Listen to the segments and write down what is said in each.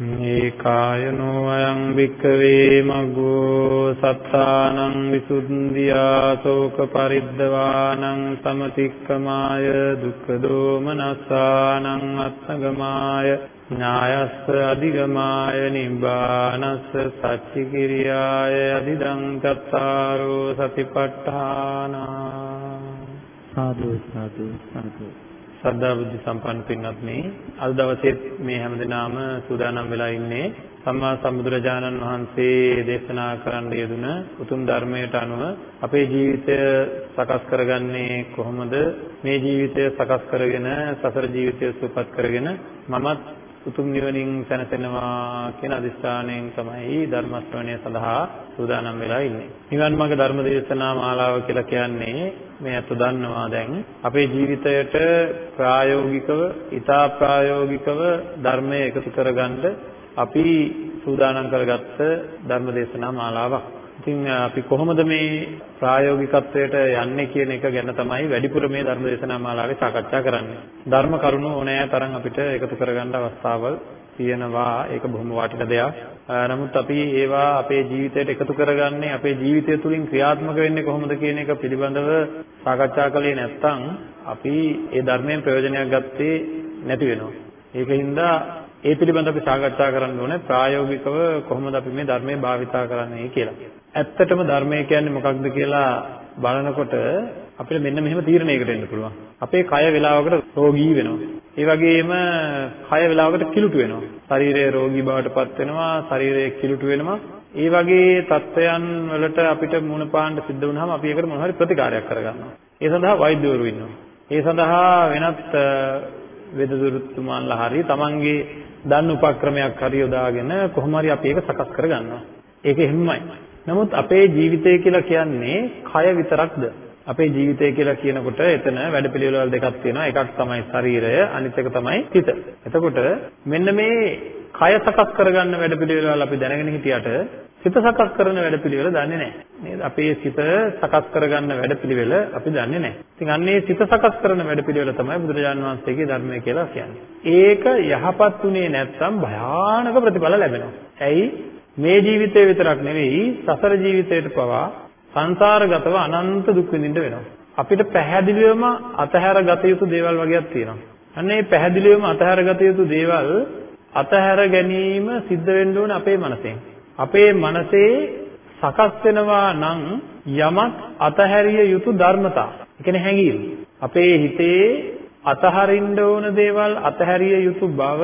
ඒකායනෝ අයං වික්කවේ මග්ගෝ සත්තානං විසුද්ධියා ශෝක පරිද්දවානං සමතික්කමාය දුක්ඛ දෝමනස්සානං අත්තගමාය ඥායස්ස අධිගමාය නිබ්බානස්ස සච්චිකිරියාය අදිදං චත්තාරෝ සතිපට්ඨානා සාදු සාදු සාදු. ශ්‍රද්ධා බුද්ධ සම්පන්න පින්වත්නි අද දවසේ මේ හැමදෙනාම සූදානම් වෙලා ඉන්නේ සම්මා සම්බුදුරජාණන් වහන්සේ දේශනා කරන්න යෙදුන උතුම් ධර්මයට අනුව අපේ ජීවිතය සකස් කරගන්නේ කොහොමද? මේ ජීවිතය සකස් කරගෙන සසර ජීවිතය සුවපත් කරගෙන මමත් උතුම් නිවනින් සැනසෙනවා කියන අදිස්ථානයෙන් තමයි ධර්ම ශ්‍රවණය සඳහා සූදානම් වෙලා ඉන්නේ. නිවන් මාර්ග ධර්ම දේශනා මාලාව කියලා කියන්නේ මේ අත දන්නවා දැන් අපේ ජීවිතයට ප්‍රායෝගිකව, ඊටා ප්‍රායෝගිකව ධර්මය එකතු කරගන්න අපි සූදානම් කරගත්ත ධර්ම දේශනා මාලාවක්. ඉතින් අපි කොහොමද මේ ප්‍රායෝගිකත්වයට යන්නේ කියන එක ගැන තමයි වැඩිපුර මේ ධර්ම දේශනා මාලාවේ සාකච්ඡා කරන්නේ. ධර්ම කරුණු ඕනෑ තරම් අපිට එකතු කරගන්න අවස්ථාවල් තියෙනවා. ඒක බොහොම වටින දෙයක්. නමුත් අපි ඒවා අපේ ජීවිතයට එකතු කරගන්නේ අපේ ජීවිතය තුළින් ක්‍රියාත්මක වෙන්නේ කොහොමද කියන එක පිළිබඳව සාකච්ඡා කළේ නැත්නම් අපි ඒ ධර්මයෙන් ප්‍රයෝජනයක් ගත්තේ නැති වෙනවා. ඒකින්ද ඒ පිළිබඳව අපි සාකච්ඡා කරන්න ඕනේ ප්‍රායෝගිකව කොහොමද අපි මේ ධර්මයේ භාවිතා කරන්නේ කියලා. ඇත්තටම ධර්මය කියන්නේ මොකක්ද කියලා බලනකොට අපිට මෙන්න මෙහෙම තීරණයකට එන්න පුළුවන්. අපේ කය වේලාවකට රෝගී වෙනවා. ඒ වගේම කය වේලාවකට කිලුට වෙනවා. ශරීරය රෝගී බවට පත් වෙනවා, ශරීරය කිලුට වෙනවා. ඒ වගේ තත්ත්වයන් වලට අපිට මුණ පාන්න සිද්ධ වුණාම අපි ඒකට මොන හරි ප්‍රතිකාරයක් කරගන්නවා. ඒ සඳහා වෛද්‍යවරු ඉන්නවා. ඒ සඳහා වෙනත් වෙදදුරුතුමාන්ලා හරි තමන්ගේ දන්න උපක්‍රමයක් හරි යොදාගෙන කොහොම හරි අපි ඒක සකස් කරගන්නවා. ඒක එහෙමයි. නමුත් අපේ ජීවිතය කියලා කියන්නේ කය විතරක්ද? අපේ ජීවිතය කියලා කියනකොට එතන වැඩපිළිවෙළවල් දෙකක් තියෙනවා. එකක් තමයි ශරීරය, අනිත් එක තමයි හිත. එතකොට මෙන්න මේ කය සකස් කරගන්න වැඩපිළිවෙළවල් අපි දැනගෙන හිටියට සිත සකස් කරන වැඩපිළිවෙල දන්නේ නැහැ. නේද? අපේ සිත සකස් කරගන්න වැඩපිළිවෙල අපි දන්නේ නැහැ. ඉතින් අන්නේ සිත සකස් කරන වැඩපිළිවෙල තමයි බුදුරජාණන් වහන්සේගේ ධර්මය කියලා කියන්නේ. ඒක යහපත් උනේ නැත්නම් භයානක ප්‍රතිඵල ලැබෙනවා. ඇයි? මේ ජීවිතේ විතරක් නෙවෙයි සසර ජීවිතයට පවා සංසාරගතව අනන්ත දුක් විඳින්න වෙනවා. අපිට පැහැදිලිවම අතහැර ගත යුතු දේවල් වගේක් තියෙනවා. අන්න ඒ පැහැදිලිවම අතහැර ගත යුතු දේවල් අතහැර ගැනීම සිද්ධ වෙන්න ඕන අපේ මනසෙන්. අපේ මනසේ සකස් වෙනවා නම් යමක් අතහැරිය යුතු ධර්මතා. ඒ කියන්නේ හැඟීම්. අපේ හිතේ අතහරින්න ඕන දේවල් අතහැරිය යුතු බව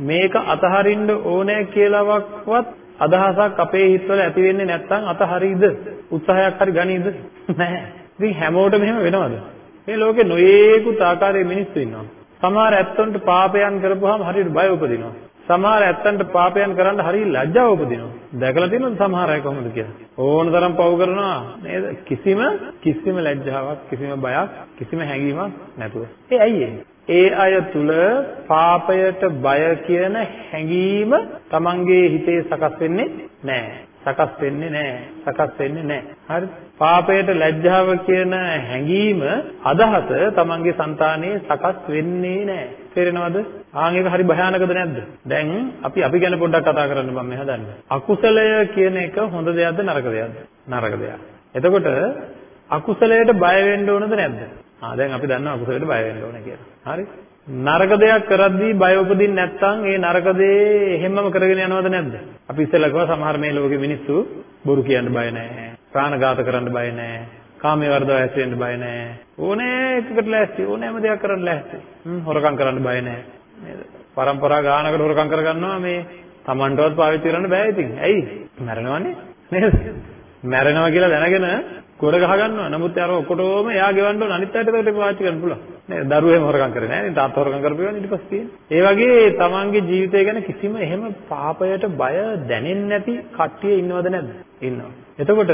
මේක අතහරින්න ඕනෑ කියලාවත් අදහසක් අපේ හිතවල ඇති වෙන්නේ නැත්නම් අතහරිද උත්සාහයක් හරි ගනීද නැහැ. ඉතින් හැමෝටම එහෙම වෙනවද? මේ ලෝකේ නොයේකුත් ආකාරයේ මිනිස්සු ඉන්නවා. සමහර ඇත්තන්ට පාපයන් කරපුවාම හරියට බය උපදිනවා. සමහර ඇත්තන්ට පාපයන් කරන්න හරිය ලැජ්ජාව උපදිනවා. දැකලා තියෙනවද සමහර අය කොහොමද කියලා? ඕන තරම් පව් කරනවා නේද? කිසිම කිසිම ලැජ්ජාවක්, කිසිම බයක්, කිසිම හැඟීමක් නැතුව. ඒ ඇයි ඒ අය තුල පාපයට බය කියන හැඟීම Tamange හිතේ සකස් වෙන්නේ නැහැ. සකස් වෙන්නේ නැහැ. සකස් වෙන්නේ නැහැ. හරි. පාපයට ලැජ්ජාව කියන හැඟීම අදහස තමන්ගේ సంతානයේ සකස් වෙන්නේ නැහැ. තේරෙනවද? ආන් ඒක හරි භයානකද නැද්ද? දැන් අපි අපි ගැන පොඩ්ඩක් කතා කරන්න මම මේ හදන්නේ. අකුසලය කියන එක හොඳ දෙයක්ද නරක දෙයක්ද? නරක දෙයක්. එතකොට අකුසලයට බය වෙන්න ඕනද නැද්ද? ආ දැන් අපි දන්නවා අකුසලයට බය වෙන්න ඕන කියලා. හරි? නරක දෙයක් කරද්දී බය උපදින්නේ නැත්නම් ඒ නරක දේ එහෙමම කරගෙන යනවද නැද්ද? අපි ඉස්සෙල්ලා කිව්වා සමහර මේ ලෝකේ මිනිස්සු බොරු කියන්න බය නැහැ. ප්‍රාණඝාත කරන්න බය නැහැ. කාමයේ වර්ධව ඇසෙන්න බය නැහැ. ඕනේ එකකට ලෑස්ති. ඕනෑම දෙයක් කරන්න ලෑස්ති. හ්ම් හොරකම් කරන්න බය නැහැ. නේද? પરම්පරා ගානකට හොරකම් කරගන්නවා මේ Tamanටවත් පාවිච්චි කරන්න බෑ ඉතින්. ඇයි? මැරෙනවනේ. නේද? මැරෙනවා කියලා දැනගෙන ගොඩ ගහ ගන්නවා. නමුත් අර ඔක්කොටම එයා ගෙවන්න ඕන අනිත් අයට ඒකට පාවිච්චි කරන්න පුළුවන්. නේද? දරුවෝ එහෙම හොරකම් කරේ නෑ. තාත්තා හොරකම් කරපේවනේ ඊට පස්සේ තියෙන්නේ. ඒ වගේ තමන්ගේ ජීවිතය ගැන කිසිම එහෙම පාපයට බය දැනෙන්නේ නැති කට්ටිය ඉන්නවද නැද්ද? ඉන්නවා. එතකොට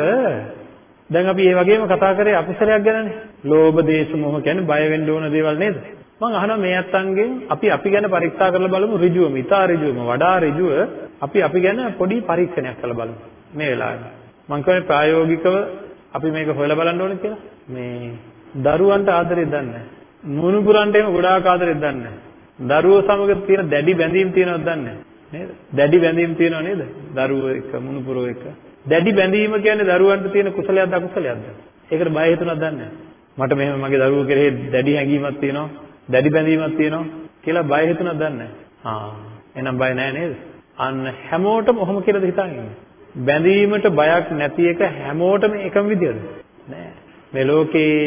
දැන් අපි මේ වගේම කතා කරේ අකුසලයක් ගැනනේ. ලෝභ, දේශ, මොහ කියන්නේ බය වෙන්න ඕන දේවල් නේද? මම අහනවා මේ අත්තන්ගෙන් අපි අපි ගැන පරීක්ෂා කරලා බලමු ඍජුවම, ඊටා ඍජුවම, වඩා ඍජුව අපි අපි ගැන පොඩි පරීක්ෂණයක් කරලා බලමු මේ වෙලාවේ. මම කියන්නේ ප්‍රායෝගිකව අපි මේක හොයලා බලන්න ඕනේ කියලා. මේ දරුවන්ට ආදරේ දන්නේ මුණුපුරන්ට එහෙම ගොඩාක් ආදරේ දන්නේ දරුවෝ සමග තියෙන දැඩි බැඳීම් තියෙනවද දන්නේ නේද? දැඩි බැඳීම් තියෙනව නේද? දරුවෝ එක්ක මුණුපුරෝ එක්ක. දැඩි බැඳීම කියන්නේ දරුවන්ට තියෙන කුසලයක්ද අකුසලයක්ද? ඒකට බය හිතුණාද දන්නේ මට මෙහෙම මගේ දරුවෝ කෙරෙහි දැඩි හැඟීමක් තියෙනවා, දැඩි බැඳීමක් තියෙනවා කියලා බය හිතුණාද දන්නේ ආ එහෙනම් බය නෑ නේද? අන්න හැමෝටම ඔහොම කියලාද හිතාගෙන බැඳීමට බයක් නැති එක හැමෝටම එකම විදියද? නෑ. මේ ලෝකේ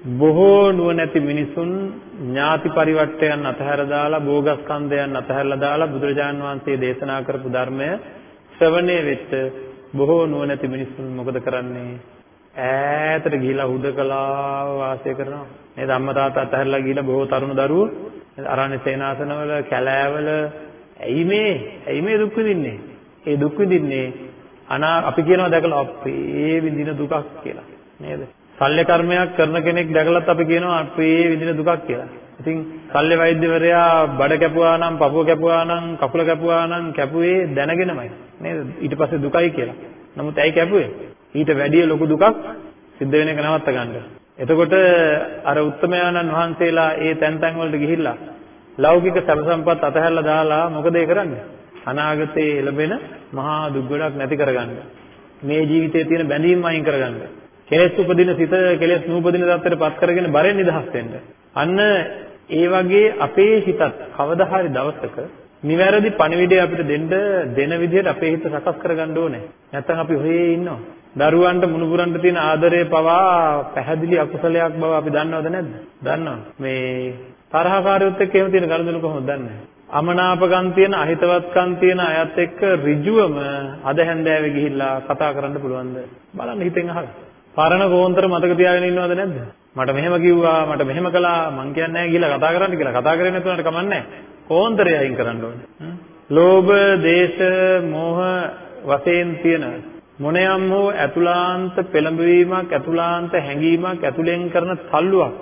බොහෝ නුවණැති මිනිසුන් ඥාති පරිවර්තයන් අතහැර දාලා භෝගස්කන්ධයන් අතහැරලා දාලා බුදුරජාන් වහන්සේ දේශනා කරපු ධර්මය ශ්‍රවණය වෙච්ච බොහෝ නුවණැති මිනිසුන් මොකද කරන්නේ? ඈතට ගිහිලා හුදකලා වාසය කරනවා. නේද? අම්මා තාත්තා අතහැරලා ගිහිලා බොහෝ තරුණ දරුවෝ අරණ්‍ය සේනාසනවල කැලෑවල ඇයි මේ? ඇයි මේ දුක් විඳින්නේ? ඒ දුක් විඳින්නේ අනා අපි කියනවා දැකලා අපේ විඳින දුකක් කියලා. නේද? ශල්‍ය කර්මයක් කරන කෙනෙක් දැකලත් අපි කියනවා අපේ විඳින දුකක් කියලා. ඉතින් ශල්‍ය වෛද්‍යවරයා බඩ කැපුවා නම්, පපුව කැපුවා නම්, කකුල කැපුවා නම් කැපුවේ දැනගෙනමයි. නේද? ඊට පස්සේ දුකයි කියලා. නමුත් ඇයි කැපුවේ? ඊට වැඩිය ලොකු දුකක් සිද්ධ වෙන එක නවත්ත ගන්න. එතකොට අර උත්තමයන්න් වහන්සේලා ඒ තැන් තැන් වලට ගිහිල්ලා ලෞකික සැප සම්පත් අතහැරලා දාලා මොකද ඒ කරන්නේ? අනාගතයේ ලැබෙන මහා දුක් ගොඩක් නැති කරගන්න. මේ ජීවිතයේ තියෙන බැඳීම් අයින් කරගන්න. කෙලෙස් උපදින සිත කෙලෙස් නූපදින தත්තට පත් කරගෙන බරෙන් නිදහස් වෙන්න. අන්න ඒ වගේ අපේ හිතත් කවදා හරි දවසක නිවැරදි පණිවිඩය අපිට දෙන්න දෙන විදිහට අපේ හිත සකස් කරගන්න ඕනේ. නැත්නම් අපි ඔහේ ඉන්නවා. දරුවන්ට මුණුබුරන්ට තියෙන ආදරය පවා පැහැදිලි අකුසලයක් බව අපි දන්නවද නැද්ද? දන්නවා. මේ තරහකාරයොත් එක්ක එහෙම තියෙන ගනුදෙනු කොහොමද දන්නේ? අමනාපකම් තියෙන අහිතවත්කම් තියෙන අයත් එක්ක ඍජුවම අද හැන්දෑවේ ගිහිල්ලා කතා කරන්න පුළුවන්ද බලන්න හිතෙන් අහලා පරණ ගෝන්තර මතක තියාගෙන ඉන්නවද නැද්ද? මට මෙහෙම කිව්වා, මට මෙහෙම කළා, මං කියන්නේ නැහැ කියලා කතා කරන්න කියලා කතා කරේ නැතුනට කමන්නේ නැහැ. ගෝන්තරය අයින් කරන්න ඕනේ. ලෝභ, දේශ, මෝහ වශයෙන් තියෙන මොනියම් හෝ ඇතුලාන්ත පෙළඹවීමක්, ඇතුලාන්ත හැඟීමක් ඇතුලෙන් කරන තල්ලුවක්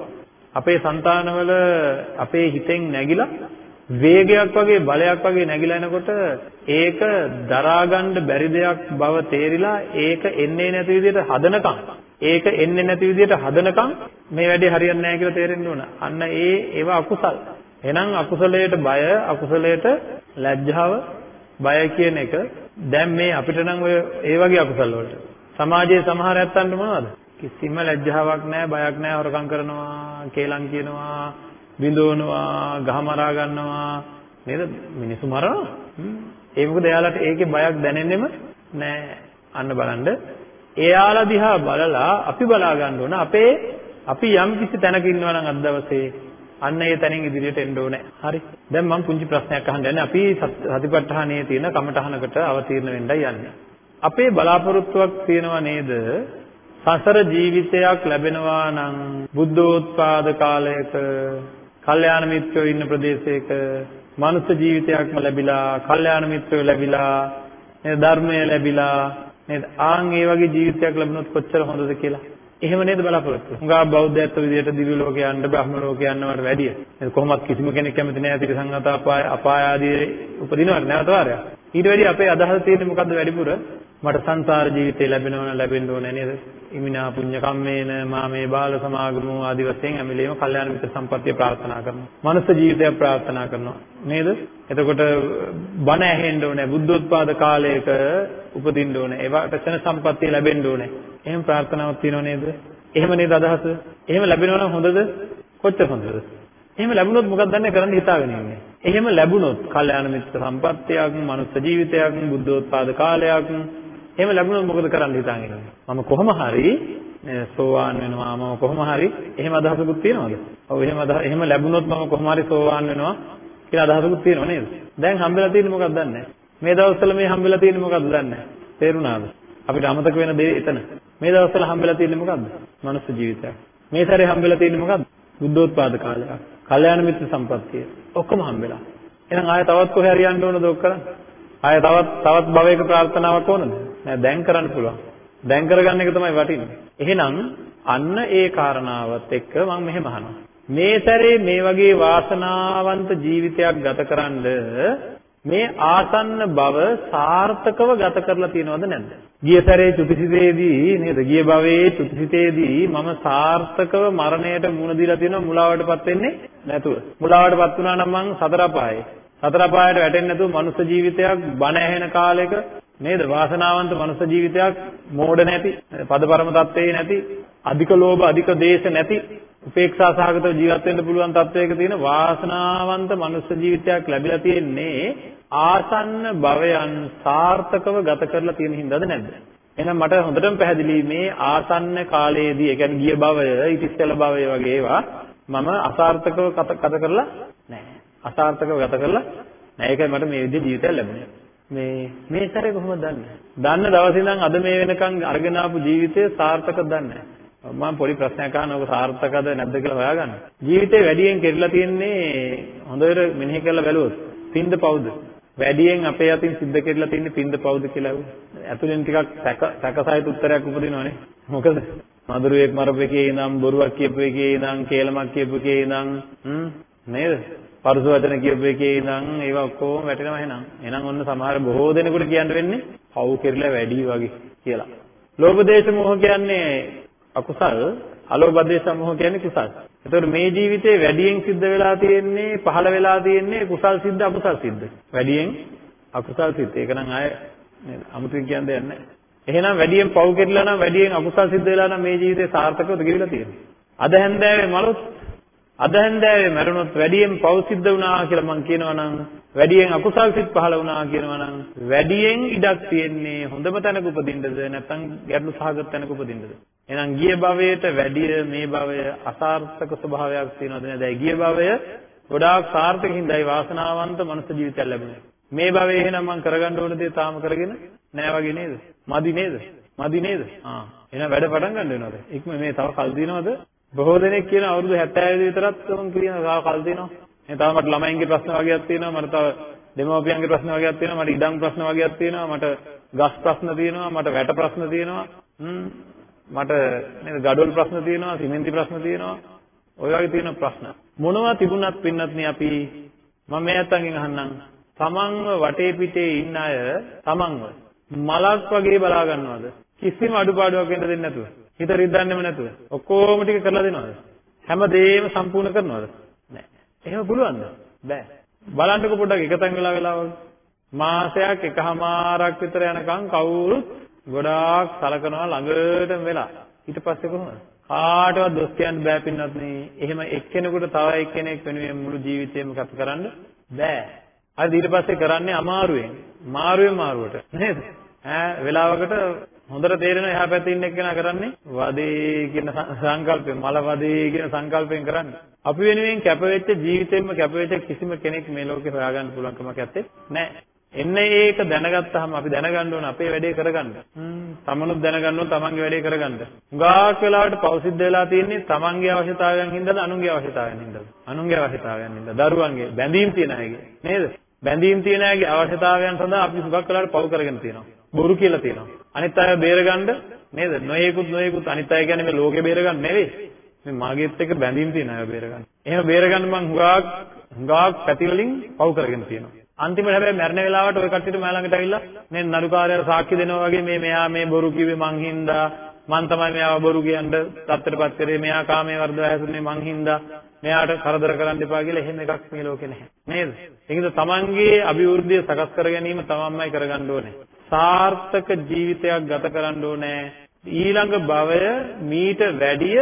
අපේ సంతානවල අපේ හිතෙන් නැగిලා වේගයක් වගේ බලයක් වගේ නැగిලා එනකොට ඒක දරා ගන්න බැරි දෙයක් බව තේරිලා ඒක එන්නේ නැති විදිහට හදනකම් ඒක එන්නේ නැති විදිහට හදනකම් මේ වැඩේ හරියන්නේ නැහැ කියලා තේරෙන්න ඕන. අන්න ඒ ඒවා අකුසල්. එහෙනම් අකුසලයට බය, අකුසලයට ලැජ්ජාව, බය කියන එක දැන් මේ අපිට නම් ඔය ඒ වගේ අකුසල් වලට සමාජයේ සමහර ඇත්තන්ට මොනවද? කිසිම ලැජ්ජාවක් නැහැ, බයක් නැහැ, හොරකම් කරනවා, කේලම් කියනවා, බිඳවනවා, ගහ මරා ගන්නවා නේද? මිනිස්සු මරනවා. ඒ මොකද එයාලට ඒකේ බයක් දැනෙන්නෙම නෑ. අන්න බලන්න. එයාලා දිහා බලලා අපි බලා ගන්න ඕන අපේ අපි යම් කිසි තැනක ඉන්නවා නම් අද දවසේ අන්න ඒ තැනින් ඉදිරියට එන්න ඕනේ. හරි. දැන් මම පුංචි ප්‍රශ්නයක් අහන්න යන්නේ. අපි සතිපට්ඨානයේ තියෙන කමඨහනකට අවතීර්ණ වෙන්නයි යන්නේ. අපේ බලාපොරොත්තුවක් තියෙනවා නේද? සසර ජීවිතයක් ලැබෙනවා නම් බුද්ධෝත්පාද කාලයක කල්යාණ මිත්‍රයෝ ඉන්න ප්‍රදේශයක මනුෂ්‍ය ජීවිතයක්ම ලැබිලා, කල්යාණ මිත්‍රයෝ ලැබිලා, නේද ධර්මය ලැබිලා, නේද ආන් ඒ වගේ ජීවිතයක් ලැබුණොත් කොච්චර හොඳද කියලා. එහෙම නේද බලාපොරොත්තු. හුඟා බෞද්ධයත්ව විදියට දිව්‍ය ලෝකේ යන්න බ්‍රහ්ම ලෝකේ යන්නවට වැඩිය. නේද කොහොමත් කිසිම කෙනෙක් කැමති නැහැ තිරසංගත අපාය අපාය ආදී උපදිනවට නැවත වාරයක්. ඊට වැඩිය අපේ අදහස තියෙන්නේ මොකද්ද වැඩිපුර? මට සංසාර ජීවිතේ ලැබෙනවන ලැබෙන්න ඕනේ නේද? ඉමිනා පුඤ්ඤ කම්මේන මාමේ බාල සමාගමෝ ආදි වශයෙන් හැමලේම කල්යාණ මිත්‍ර සම්පත්තිය ප්‍රාර්ථනා කරනවා. මනුස්ස ජීවිතය ප්‍රාර්ථනා කරනවා. නේද? එතකොට බණ ඇහෙන්න ඕනේ. බුද්ධෝත්පාද කාලයක උපදින්න ඕනේ. ඒවට සන සම්පත්තිය ලැබෙන්න ඕනේ. එහෙම ප්‍රාර්ථනාවක් තියෙනව නේද? එහෙම නේද අදහස? එහෙම ලැබෙනවා නම් හොඳද? කොච්චර හොඳද? එහෙම ලැබුණොත් මොකක්ද දන්නේ කරන්න හිතාගෙන ඉන්නේ. එහෙම ලැබුණොත් කල්යාණ මිත්‍ර සම්පත්තියක්, මනුස්ස ජීවිතයක්, බුද්ධෝත්පාද කාලයක් එහෙම ලැබුණොත් මොකද කරන්න හිතාගෙන ඉන්නේ? මම කොහොම හරි සෝවාන් වෙනවා මම කොහොම හරි එහෙම අදහසකුත් තියෙනවද? ඔව් එහෙම අදහ එහෙම ලැබුණොත් මම කොහොම හරි සෝවාන් වෙනවා කියලා අදහසකුත් තියෙනව නේද? දැන් හම්බෙලා තියෙන්නේ මොකක්ද දන්නේ මේ දවස්වල මේ හම්බෙලා තියෙන්නේ මොකක්ද දන්නේ තේරුණාද? අපිට අමතක වෙන දේ එතන. මේ දවස්වල හම්බෙලා තියෙන්නේ මොකක්ද? මනුස්ස ජීවිතයක්. මේ සැරේ හම්බෙලා තියෙන්නේ මොකක්ද? බුද්ධෝත්පාද කාලයක්. කල්යාණ මිත්‍ර සම්පත්තිය. ඔක්කොම හම්බෙලා. එහෙනම් ආයෙ තවත් කොහේ හරි යන්න ඕනද ඔක් කරන්න? ආයෙ තවත් තවත් භවයක ප්‍රාර්ථනාවක් ඕනද? නෑ දැන් කරන්න පුළුවන්. දැන් කරගන්න එක තමයි වටින්නේ. එහෙනම් අන්න ඒ කාරණාවත් එක්ක මම මෙහෙම අහනවා. මේ සැරේ මේ වගේ වාසනාවන්ත ජීවිතයක් ගතකරනද මේ ආසන්න භව සාර්ථකව ගත කරලා තියෙනවද නැද්ද? ගිය සැරේ චුතිසිතේදී නේද? ගිය භවයේ චුතිසිතේදී මම සාර්ථකව මරණයට මුහුණ දීලා තියෙනවා මුලාවටපත් වෙන්නේ නැතුව. මුලාවටපත් වුණා නම් මං සතර පායේ. සතර පායට වැටෙන්නේ නැතුව මනුස්ස ජීවිතයක් බණ ඇහෙන කාලෙක නේද? වාසනාවන්ත මනුස්ස ජීවිතයක් මෝඩ නැති, පදපරම තත්ත්වේ නැති, අධික ලෝභ, අධික දේශ නැති උපේක්ෂා සහගතව ජීවත් වෙන්න පුළුවන් තත්වයක තියෙන වාසනාවන්ත මනුස්ස ජීවිතයක් ලැබිලා තියෙන්නේ ආසන්න භවයන් සාර්ථකව ගත කරලා තියෙන හින්දාද නැද්ද? එහෙනම් මට හොඳටම පැහැදිලි මේ ආසන්න කාලයේදී, ඒ කියන්නේ ගිය භවය, ඉතිස්සල භවය වගේ ඒවා මම අසාර්ථකව ගත කරලා නැහැ. අසාර්ථකව ගත කරලා නැහැ. ඒකයි මට මේ විදිහේ ජීවිතයක් ලැබුණේ. මේ මේ සැරේ කොහොමද දන්නේ? දන්න දවසේ ඉඳන් අද මේ වෙනකන් අරගෙන ආපු ජීවිතය සාර්ථකද දන්නේ නැහැ. මම පොඩි ප්‍රශ්නයක් අහනවා ඔබ සාර්ථකද නැද්ද කියලා හොයාගන්න. ජීවිතේ වැඩියෙන් කෙරලා තියෙන්නේ හොඳට මෙනෙහි කරලා බැලුවොත් පින්ද පවුද? වැඩියෙන් අපේ අතින් සිද්ධ කෙරලා තියෙන්නේ පින්ද පවුද කියලා ඇතුලෙන් ටිකක් සැක සැකසහිත උත්තරයක් උපදිනවනේ. මොකද? මధుරයක් මරපු එකේ ඉඳන් බොරුවක් කියපු එකේ ඉඳන් කේලමක් කියපු එකේ ඉඳන් නේද? පරුස වචන කියපු එකේ ඉඳන් ඒවා ඔක්කොම වැටෙනවා එහෙනම්. එහෙනම් ඔන්න සමහර බොහෝ දෙනෙකුට කියන්න වෙන්නේ පව් කෙරලා වැඩි වගේ කියලා. ලෝභ දේශ මොහ කියන්නේ අකුසල් අලෝභ සමෝහ කියන්නේ කුසල්. එතකොට මේ ජීවිතේ වැඩියෙන් සිද්ධ වෙලා තියෙන්නේ පහළ වෙලා තියෙන්නේ කුසල් සිද්ධ අකුසල් සිද්ධ. වැඩියෙන් අකුසල් සිද්ධ. ඒක නම් ආය අමුතුවෙන් කියන්න දෙයක් නැහැ. එහෙනම් වැඩියෙන් පව් කෙරලා නම් වැඩියෙන් අකුසල් සිද්ධ වෙලා නම් මේ ජීවිතේ සාර්ථකවද ගිවිලා තියෙන්නේ. අද හැන්දෑවේ මලොත් අද හැන්දෑවේ මැරුණොත් වැඩියෙන් පව් සිද්ධ වුණා කියලා මම කියනවා නම් වැඩියෙන් අකුසල් සිත් පහළ වුණා කියනවා නම් වැඩියෙන් ඉඩක් තියෙන්නේ හොඳම තැනක උපදින්නද නැත්නම් ගැටලු සහගත තැනක උපදින්නද එහෙනම් ගිය භවයට වැඩිය මේ භවය අසාර්ථක ස්වභාවයක් තියෙනවද නේද? ගිය භවය ගොඩාක් සාර්ථකින්දයි වාසනාවන්ත මනුස්ස ජීවිතයක් ලැබුණේ. මේ භවයේ එහෙනම් මම කරගන්න ඕන දේ තාම කරගෙන නෑ වගේ නේද? මදි නේද? මදි නේද? ආ එහෙනම් වැඩ පටන් ගන්න වෙනවද? ඉක්ම මේ තව කල් දිනවද? බොහෝ දෙනෙක් කියන අවුරුදු 70 විතරත් උන් කියන තව කල් දිනනවා. එහෙනම් තව මට ළමයින්ගේ ප්‍රශ්න වගේක් තියෙනවා. මට තව දෙමව්පියන්ගේ ප්‍රශ්න වගේක් තියෙනවා. මට ඉඩම් ප්‍රශ්න වගේක් තියෙනවා. මට ගස් ප්‍රශ්න තියෙනවා. මට වැට ප්‍රශ්න තියෙනවා. හ්ම් මට නේද gadol ප්‍රශ්න තියෙනවා, සිමෙන්ති ප්‍රශ්න තියෙනවා. ඔය වගේ තියෙන ප්‍රශ්න. මොනවා තිබුණත් පින්නත් නේ අපි මම මේ අතංගෙන් අහන්නම්. තමන්ව වටේ පිටේ ඉන්න අය තමන්ව මලක් වගේ බලා ගන්නවද? කිසිම අඩුපාඩුවක් වෙන්න දෙන්නේ නැතුව. හිත රිද්දන්නෙම නැතුව. ඔක්කොම ටික කරලා දෙනවද? හැමදේම සම්පූර්ණ කරනවද? නැහැ. එහෙම පුළුවන්ද? බෑ. බලන්නකො පොඩ්ඩක් එකතෙන් වෙලා වෙලාවල්. මාසයක් එකහමාරක් විතර යනකම් කවුරුත් ගොඩාක් සලකනවා ළඟටම වෙලා. ඊට පස්සේ කොහොමද? කාටවත් දොස් කියන්න බෑ පින්නත් නේ. එහෙම එක්කෙනෙකුට තව එක්කෙනෙක් වෙනුවෙන් මුළු ජීවිතේම ගත කරන්න බෑ. හරි ඊට පස්සේ කරන්නේ අමාරුවෙන්. මාරුවෙන් මාරුවට නේද? ඈ වෙලාවකට හොඳට තේරෙනවා එහා පැත්තේ ඉන්න එක්කෙනා කරන්නේ වදේ කියන සංකල්පයෙන් මල වදේ කියන සංකල්පයෙන් කරන්නේ. අපි වෙනුවෙන් කැපවෙච්ච ජීවිතෙන්ම කැපවෙච්ච කිසිම කෙනෙක් මේ ලෝකේ හොයාගන්න පුළුවන් කමක් නැත්තේ නෑ. එන්න ඒක දැනගත්තාම අපි දැනගන්න ඕන අපේ වැඩේ කරගන්න. හ්ම් තමනුත් දැනගන්න ඕන තමන්ගේ වැඩේ කරගන්න. හුඟක් වෙලාවට පෞසිද්ධ වෙලා තියෙන්නේ තමන්ගේ අවශ්‍යතාවයන් හින්දාද අනුන්ගේ අවශ්‍යතාවයන් හින්දාද? අනුන්ගේ අවශ්‍යතාවයන් හින්දා. දරුවන්ගේ බැඳීම් තියෙන අයගේ නේද? බැඳීම් තියෙන අයගේ අවශ්‍යතාවයන් සඳහා අපි හුඟක් වෙලාවට පව් කරගෙන තියෙනවා. බොරු කියලා තියෙනවා. අනිත් අය බේරගන්න නේද? නොයේකුත් නොයේකුත් අනිත් අය කියන්නේ මේ ලෝකේ බේරගන්න නෙවෙයි. මේ මාගෙත් එක බැඳීම් තියෙන අය බේරගන්න. එහෙම බේරගන්න මං හුඟක් හුඟක් පැති වලින් පව් කරගෙන තියෙනවා. අන්තිමට හැබැයි මැරෙන වෙලාවට ওই කට්ටියට මා ළඟට ඇවිල්ලා මේ නඩුකාරයාට සාක්ෂි දෙනවා වගේ මේ මෙයා මේ බොරු කිව්වේ මං හින්දා මං තමයි මෙයාව බොරු කියන්න තත්ත්වයටපත් කරේ මෙයා කාමයේ වර්ධව හැසිරෙන්නේ මං හින්දා මෙයාට කරදර කරන්න එපා කියලා එහෙම එකක් මේ ලෝකේ නැහැ නේද? ඒකද තමන්ගේ අභිවෘද්ධිය සකස් කර ගැනීම තමන්මයි කරගන්න ඕනේ. සාර්ථක ජීවිතයක් ගත කරන්න ඕනේ. ඊළඟ භවය මීට වැඩිය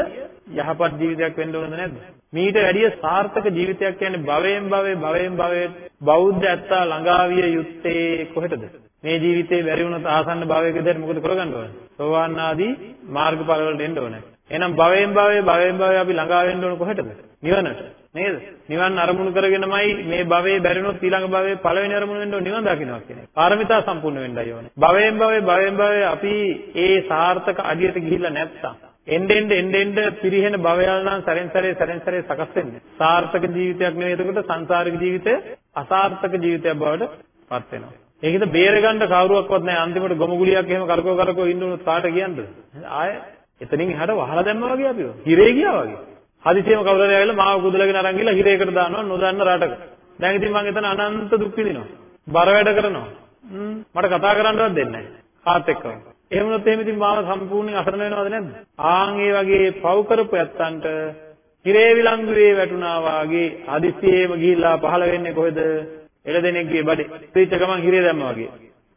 යහපත් ජීවිතයක් වෙන්න ඕනද නැද්ද? මීට වැඩිය සාර්ථක ජීවිතයක් කියන්නේ භවයෙන් භවයේ භවයෙන් භවයේ බෞද්ධ ඇත්තා ළඟා විය යුත්තේ කොහෙටද? මේ ජීවිතේ බැරි වුණොත් ආසන්න භවයක ඉඳන් මොකද කරගන්න ඕනේ? සෝවාන් ආදී මාර්ගඵල වලට එන්න ඕනේ. එහෙනම් භවයෙන් භවයේ භවයෙන් භවයේ අපි ළඟා වෙන්න ඕන කොහෙටද? නිවනට. නේද? නිවන් අරමුණු කරගෙනමයි මේ භවයේ බැරිනොත් ඊළඟ භවයේ පළවෙනි අරමුණ වෙන්න ඕන නිවන් දකින්නවා කියන්නේ. පාරමිතා සම්පූර්ණ වෙන්නයි ඕනේ. භවයෙන් භවයේ භවයෙන් භවයේ අපි ඒ සාර්ථක අඩියට ගිහිල්ලා නැත්තම් එන්නෙන් එන්නෙන් පිරිහෙන භවයල් නම් සැරෙන් සැරේ සැරෙන් සැරේ සකස් වෙන්නේ. සාර්ථක ජීවිතයක් නෙවෙයි එතකොට සංසාරික ජීවිතය අසාර්ථක ජීවිතයක් බවට පත් වෙනවා. ඒකද බේරගන්න කවුරුවක්වත් නැහැ. අන්තිමට ගොමුගුලියක් එහෙම කරකෝ කරකෝ ඉන්න උනොත් කාට කියන්නද? ආය එතනින් එහාට වහලා දැම්මා වගේ අපිව. හිරේ ගියා වගේ. හදිසියෙම කවුරු හරි ආවිල්ලා මාව කුදලගෙන අරන් ගිහලා හිරේකට දානවා නොදන්න රටක. දැන් ඉතින් මම එතන අනන්ත දුක් විඳිනවා. බර වැඩ කරනවා. මට කතා කරන්නවත් දෙන්නේ නැහැ. කාත් එක්කම. එහෙම වුණොත් එහෙම ඉතින් මාව සම්පූර්ණයෙන් අසරණ වෙනවද නැද්ද? ආන් ඒ වගේ පව් කරපු ඇත්තන්ට හිරේ විලංගුවේ වැටුණා වාගේ හදිස්සියෙම ගිහිල්ලා පහළ වෙන්නේ කොහෙද? එළදෙනෙක්ගේ බඩේ. පිටිච්ච ගමන් හිරේ දැම්මා වගේ.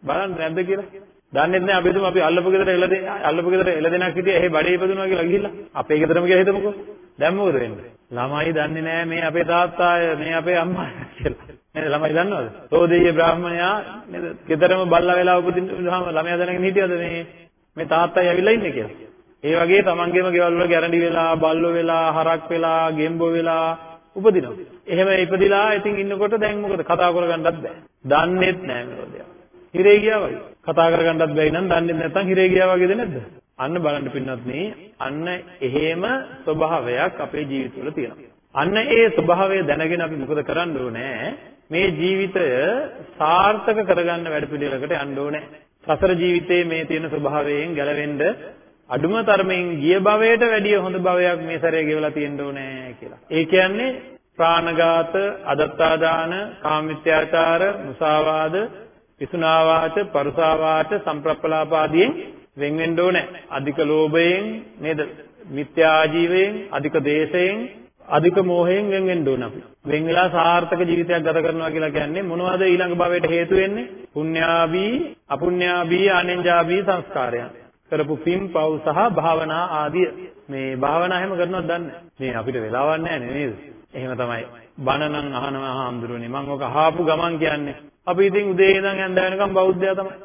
බලන්න නැද්ද කියලා? දන්නේ නැහැ අපි හිතමු අපි අල්ලපු ගෙදර එළදෙන අල්ලපු ගෙදර එළදෙනක් හිටිය එහෙ බඩේ ඉපදුනා කියලා ගිහිල්ලා. අපේ ගෙදරම ගිහලා හිතමුකෝ. දැන් මොකද වෙන්නේ? ළමයි දන්නේ නැහැ මේ අපේ තාත්තාය මේ අපේ අම්මා කියලා. නේද ළමයි දන්නවද? සෝදීය බ්‍රාහ්මණයා නේද? ගෙදරම බල්ලා වෙලා උපදින්නාම ළමයා දැනගෙන හිටියද මේ මේ තාත්තයි ඇවිල්ලා ඉන්නේ කියලා. ඒ වගේ තමන්ගේම ගෙවල් වල ගැරන්ඩි වෙලා, බල්ලෝ වෙලා, හරක් වෙලා, ගෙම්බෝ වෙලා උපදිනවා. එහෙම ඉපදිලා ඉතින් ඉන්නකොට දැන් මොකද කතා කරගන්නත් බෑ. දන්නේත් නෑ මේවදියා. හිරේ ගියා වගේ. කතා කරගන්නත් බැයි නම් දන්නේ නැත්නම් හිරේ ගියා වගේද නැද්ද? අන්න බලන්න පින්නත් මේ අන්න එහෙම ස්වභාවයක් අපේ ජීවිතවල තියෙනවා. අන්න ඒ ස්වභාවය දැනගෙන අපි මොකද කරන්න ඕනේ? මේ ජීවිතය සාර්ථක කරගන්න වැඩපිළිවෙලකට යන්න ඕනේ. සසර ජීවිතයේ මේ තියෙන ස්වභාවයෙන් ගැලවෙන්න අඩුම තරමින් ගිය භවයට වැඩිය හොඳ භවයක් මේ සැරේ ගෙවලා තියෙන්න ඕනේ කියලා. ඒ කියන්නේ ප්‍රාණඝාත, අදත්තාදාන, කාමිත්‍යාචාර, මුසාවාද, පිසුනාවාච, පරුසාවාච, සම්ප්‍රප්පලාප ආදියෙන් වෙන් වෙන්න ඕනේ. අධික ලෝභයෙන් නේද? මිත්‍යා ජීවයෙන්, අධික දේශයෙන්, අධික මෝහයෙන් වෙන් වෙන්න ඕන අපි. වෙන් වෙලා සාර්ථක ජීවිතයක් ගත කරනවා කියලා කියන්නේ මොනවද ඊළඟ භවයට හේතු වෙන්නේ? පුණ්‍යාභී, අපුණ්‍යාභී, ආනෙන්ජාභී සංස්කාරයන්. කරපු පින් පව් සහ භාවනා ආදිය. මේ භාවනා හැම කරනවද දන්නේ මේ අපිට වෙලාවක් නැහැ නේද? එහෙම තමයි. බණ නම් අහනවා හාමුදුරනේ. මම ඔක අහපු ගමන් කියන්නේ. අපි ඉතින් උදේ ඉඳන් හැන්ද වෙනකම් බෞද්ධයා තමයි.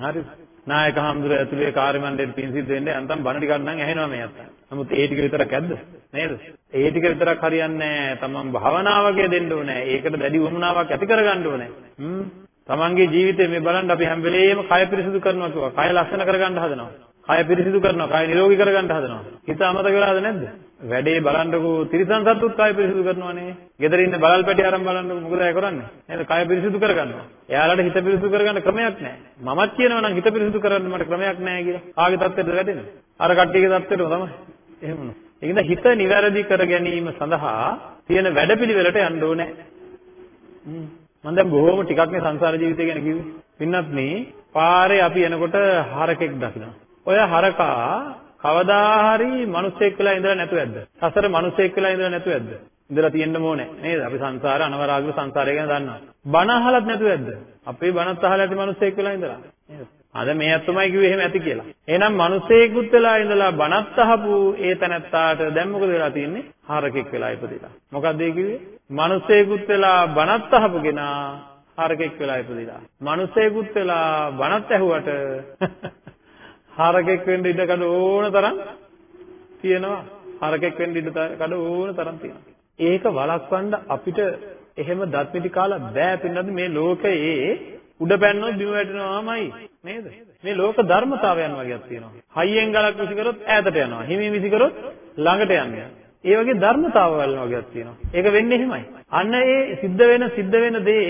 හරිද? නායක හාමුදුරුවෝ ඇතුලේ කාර්ය මණ්ඩලෙට පින් සිද්ධ වෙන්නේ අන්තම් බණ ටිකක් නම් ඇහෙනවා මේ අත්ත. නමුත් ඒ ටික විතරක් ඇද්ද? නේද? ඒ ටික විතරක් හරියන්නේ නැහැ. තමන් භාවනාවකේ දෙන්න ඕනේ. ඒකට දැඩි වමනාවක් ඇති කරගන්න ඕනේ. හ්ම්. තමන්ගේ ජීවිතේ මේ බලන්න අපි හැම වෙලේම කය පිරිසිදු කරනවා කිව්වා. කය ලස්සන කරගන්න හදනවා. කය පිරිසිදු කරනවා. කය නිරෝගී කරගන්න හදනවා. හිත අමතක වෙලාද නැද්ද? වැඩේ බලන්නකෝ තිරිසන් සත්තුත් කය පිරිසිදු කරනවානේ. ගෙදර ඉන්න බලල් පැටි අරන් බලන්නකෝ මොකද අය කරන්නේ? නේද? කය පිරිසිදු කරගන්නවා. එයාලට හිත පිරිසිදු කරගන්න ක්‍රමයක් නැහැ. මමත් කියනවා නම් හිත පිරිසිදු කරගන්න මට ක්‍රමයක් නැහැ කියලා. කාගේ தත්ත්වයටද වැටෙන්නේ? අර කට්ටියගේ තත්ත්වයටම තමයි. එහෙම වුණා. ඒකින්ද හිත නිවැරදි කර ගැනීම සඳහා තියෙන වැඩපිළිවෙලට යන්න ඕනේ. මම දැන් බොහොම ටිකක් නේ සංසාර ජීවිතය ගැන කිව්වේ. පින්නත් මේ පාරේ අපි එනකොට හරකෙක් දකිනවා. ඔය හරකා කවදා හරි මිනිස්සෙක් වෙලා ඉඳලා නැතුව ඇද්ද? සසර මිනිස්සෙක් වෙලා ඉඳලා නැතුව ඇද්ද? ඉඳලා තියෙන්න ඕනේ නේද? අපි සංසාර අනවරාග්‍ර සංසාරය ගැන දන්නවා. බණ අහලත් නැතුව ඇද්ද? අපේ බණත් අහලා ඇති මිනිස්සෙක් වෙලා ඉඳලා. නේද? අද මේ අත්තමයි කිව්වේ එහෙම ඇති කියලා. එහෙනම් මිනිස්සෙකුත් වෙලා ඉඳලා බණත් අහපු ඒ තැනත්තාට දැන් මොකද වෙලා තියෙන්නේ? හරකෙක් වෙලා ඉපදිලා. මොකක්ද ඒ කිව්වේ? මිනිස්සෙකුත් වෙලා බණත් අහපු කෙනා හරකෙක් වෙලා ඉපදිලා. මිනිස්සෙකුත් වෙලා බණත් ඇහුවට හරකෙක් වෙන්න ඉඩ කඩ ඕන තරම් තියෙනවා. හරකෙක් වෙන්න ඉඩ කඩ ඕන තරම් තියෙනවා. ඒක වළක්වන්න අපිට එහෙම දත් මිටි කාලා බෑ පින්නත් මේ ලෝකයේ උඩ පැන්නොත් බිම වැටෙනවාමයි නේද? මේ ලෝක ධර්මතාවයන් වගේක් තියෙනවා. හයියෙන් ගලක් විසි කරොත් ඈතට යනවා. හිමින් විසි කරොත් ළඟට යනවා. ඒ වගේ ධර්මතාවයන් වගේක් තියෙනවා. ඒක වෙන්නේ එහෙමයි. අන්න ඒ සිද්ධ වෙන සිද්ධ වෙන දේ